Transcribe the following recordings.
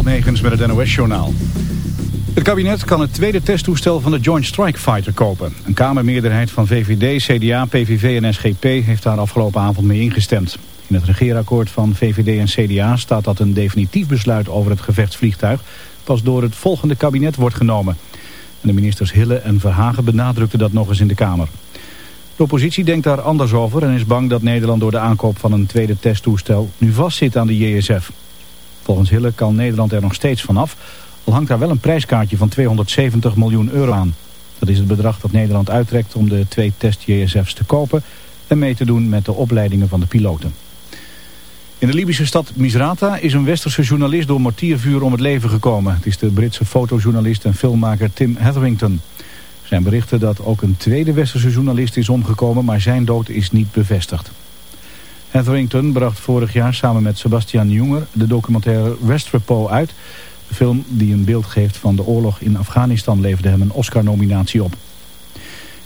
Dorald Negens met het NOS-journaal. Het kabinet kan het tweede testtoestel van de Joint Strike Fighter kopen. Een kamermeerderheid van VVD, CDA, PVV en SGP heeft daar afgelopen avond mee ingestemd. In het regeerakkoord van VVD en CDA staat dat een definitief besluit over het gevechtsvliegtuig pas door het volgende kabinet wordt genomen. En de ministers Hille en Verhagen benadrukten dat nog eens in de Kamer. De oppositie denkt daar anders over en is bang dat Nederland door de aankoop van een tweede testtoestel nu vastzit aan de JSF. Volgens Hille kan Nederland er nog steeds vanaf, al hangt daar wel een prijskaartje van 270 miljoen euro aan. Dat is het bedrag dat Nederland uittrekt om de twee test-JSF's te kopen en mee te doen met de opleidingen van de piloten. In de Libische stad Misrata is een westerse journalist door mortiervuur om het leven gekomen. Het is de Britse fotojournalist en filmmaker Tim Hetherington. Er zijn berichten dat ook een tweede westerse journalist is omgekomen, maar zijn dood is niet bevestigd. Hetherington bracht vorig jaar samen met Sebastian Junger de documentaire Westrepo uit. De film die een beeld geeft van de oorlog in Afghanistan leverde hem een Oscar-nominatie op.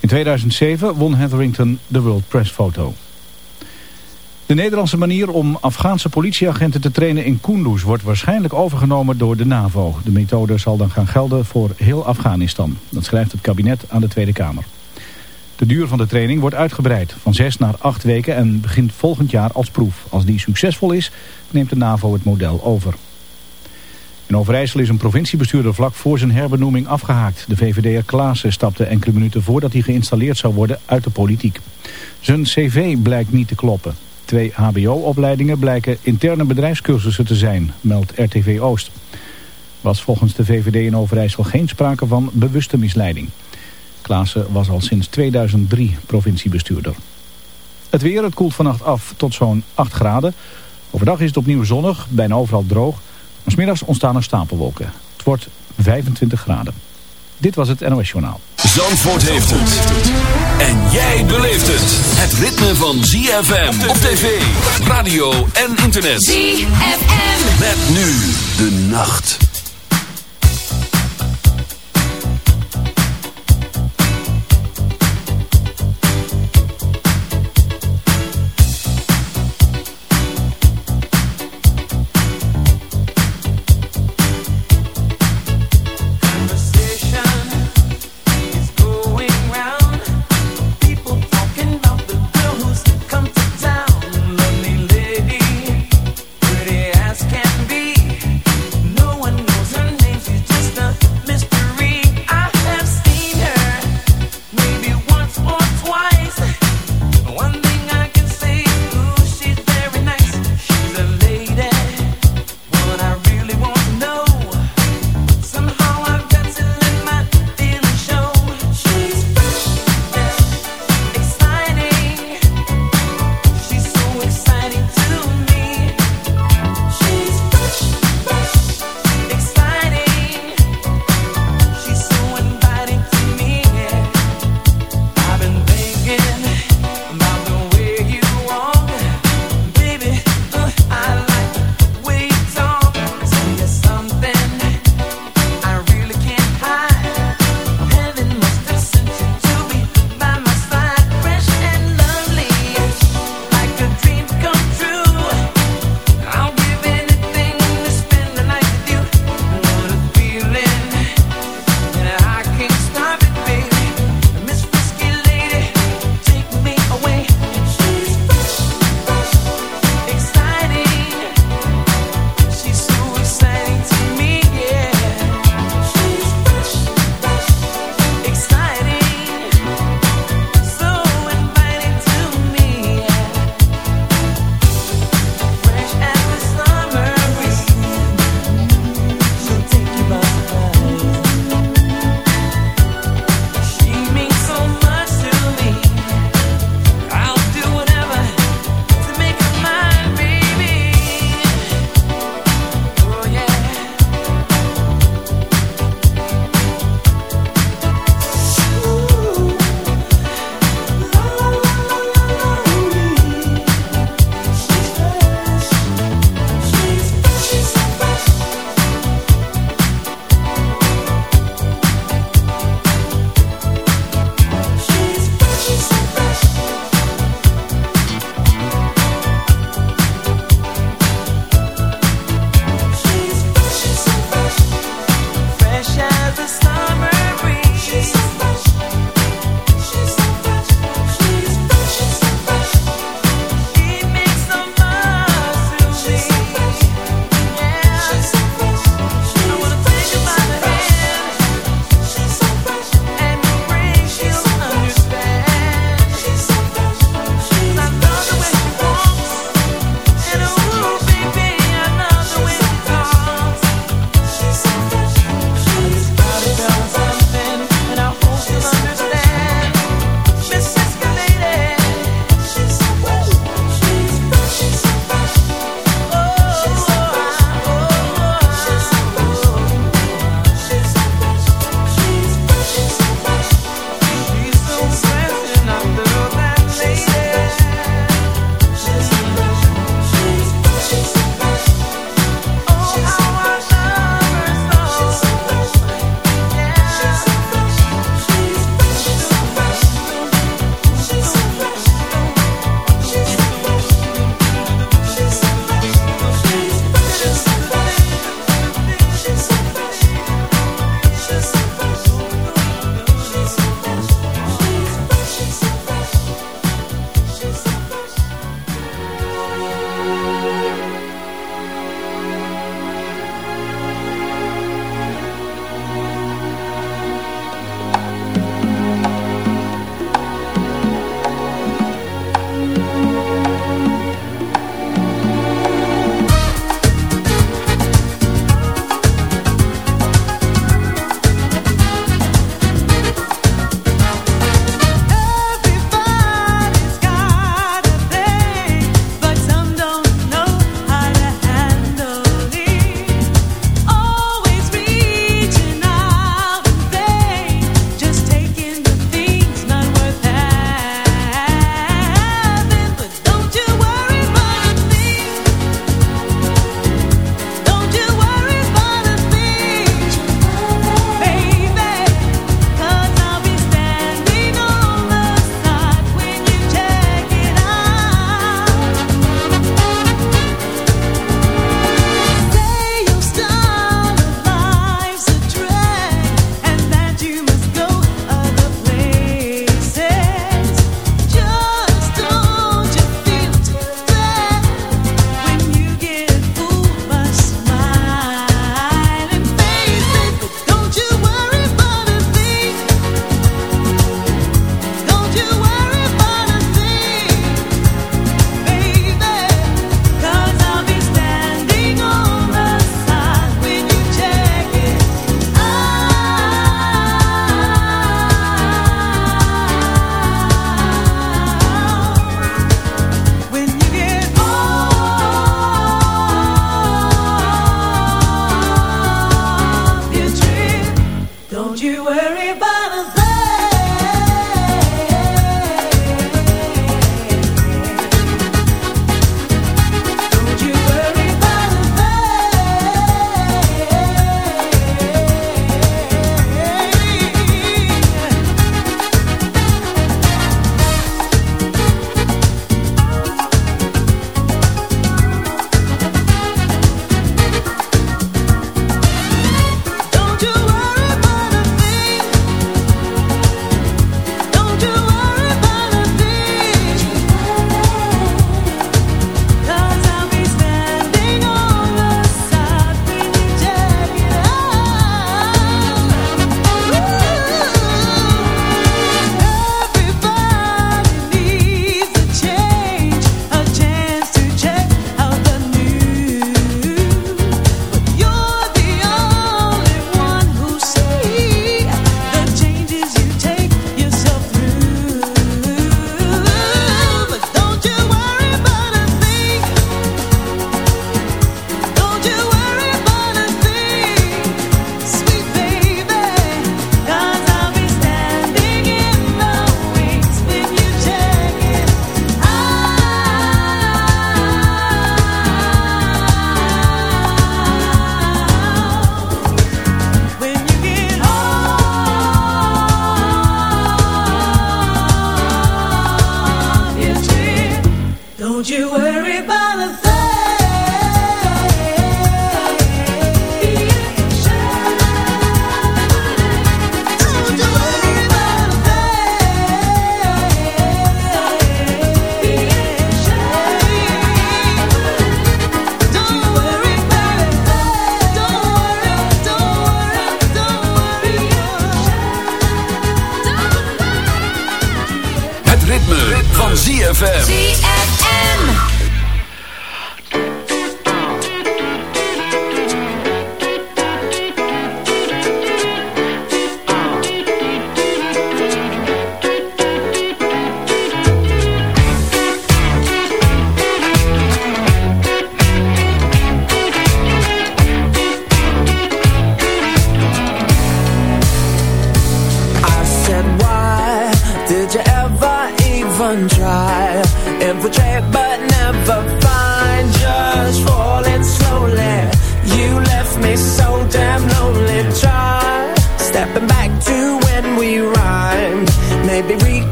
In 2007 won Hetherington de World Press Photo. De Nederlandse manier om Afghaanse politieagenten te trainen in Kunduz wordt waarschijnlijk overgenomen door de NAVO. De methode zal dan gaan gelden voor heel Afghanistan. Dat schrijft het kabinet aan de Tweede Kamer. De duur van de training wordt uitgebreid van zes naar acht weken en begint volgend jaar als proef. Als die succesvol is, neemt de NAVO het model over. In Overijssel is een provinciebestuurder vlak voor zijn herbenoeming afgehaakt. De VVD'er Klaassen stapte enkele minuten voordat hij geïnstalleerd zou worden uit de politiek. Zijn cv blijkt niet te kloppen. Twee hbo-opleidingen blijken interne bedrijfscursussen te zijn, meldt RTV Oost. Was volgens de VVD in Overijssel geen sprake van bewuste misleiding. Klaassen was al sinds 2003 provinciebestuurder. Het weer, het koelt vannacht af tot zo'n 8 graden. Overdag is het opnieuw zonnig, bijna overal droog. Maar smiddags ontstaan er stapelwolken. Het wordt 25 graden. Dit was het NOS Journaal. Zandvoort heeft het. En jij beleeft het. Het ritme van ZFM op tv, radio en internet. ZFM. Met nu de nacht.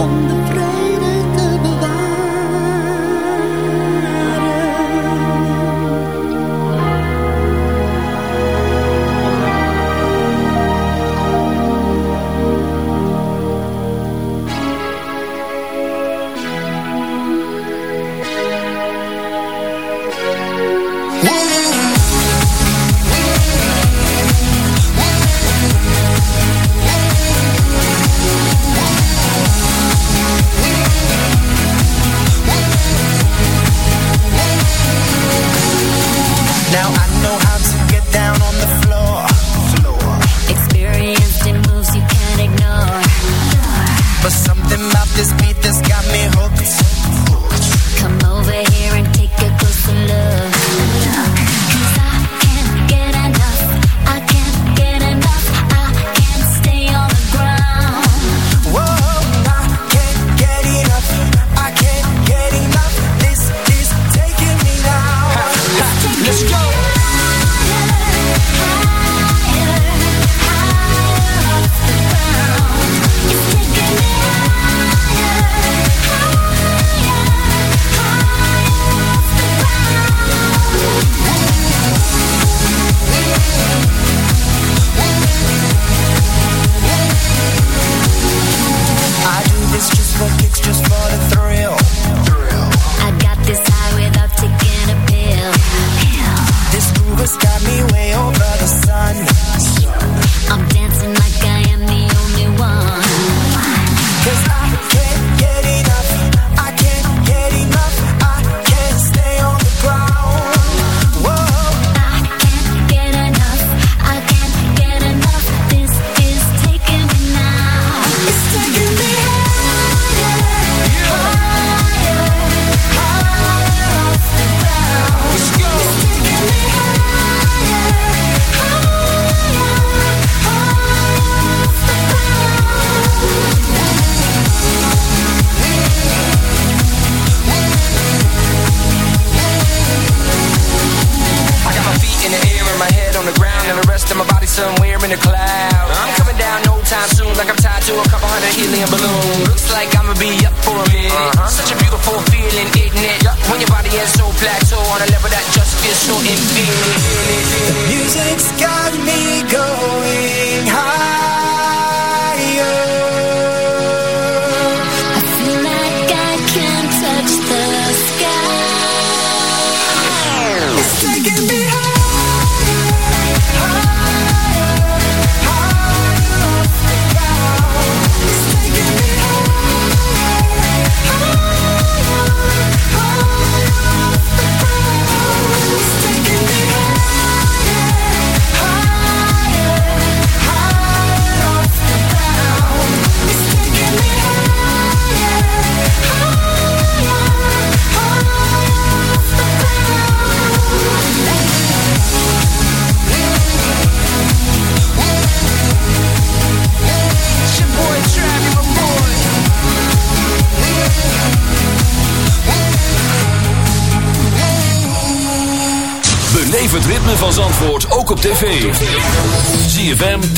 hondo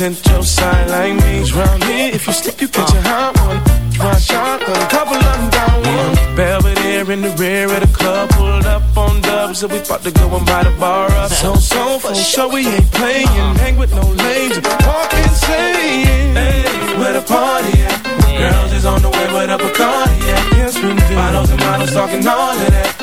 Represent your side like me. Round here, if you slip, you catch a hot one. One shot, a couple of them down one. Belvedere in the rear of the club, pulled up on dubs, so we about to go and buy the bar up. So, so, for sure we ain't playing. Hang with no lames, walk insane. Hey, where the party at? Girls is on the way with up a Bacardi at. Yes, we do. Bottles and models talking all of that.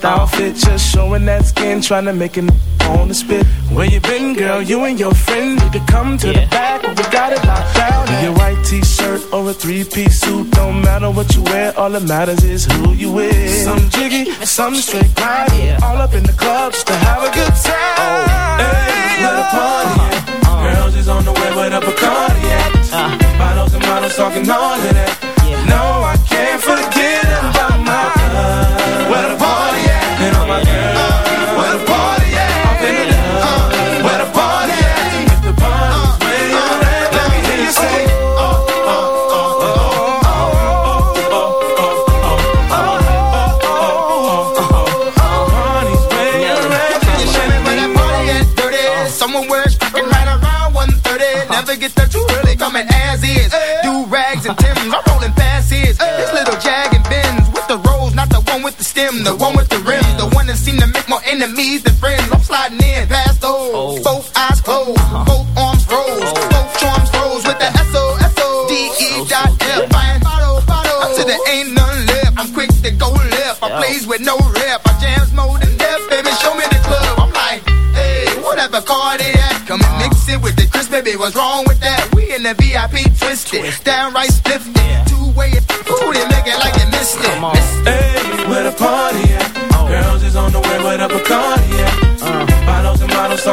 Best outfit, just showing that skin, trying to make it on the spit. Where you been, girl? You and your friend need to come to yeah. the back. We got it locked down. Your white t-shirt or a three-piece suit, don't matter what you wear. All that matters is who you with. Some jiggy, some straight grind. Yeah. All up in the club just to have a good time. Oh. Hey, where the party? Uh-huh. Girls is on the way with a Bacardi at. Uh. Bottles and models talking all of that. The one with the rims, the one that seem to make more enemies than friends. I'm sliding in past those, oh. both eyes closed, uh-huh. both arms rose, oh. both charms rose with the S O S O D E dot F. Buying bottle, bottle, until there ain't none left. I'm quick to go left. I plays with no rep. I jams more than death, baby. Show me the club. I'm like, hey, whatever car they at, come and mix it with the Chris, baby. What's wrong with that? We in the VIP twisted, downright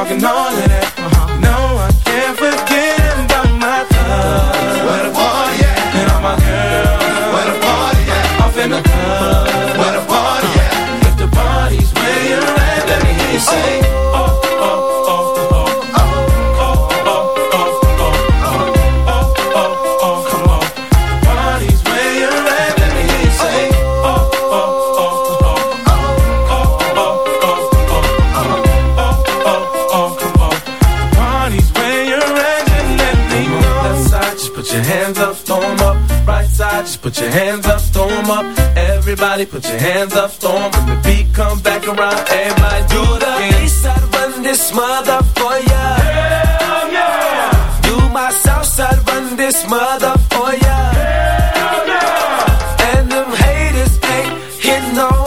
talking on. Everybody put your hands up, them. When the beat come back around, everybody do the East side run this mother for ya. Hell yeah. Do my south side run this mother for ya. And them haters ain't hitting on,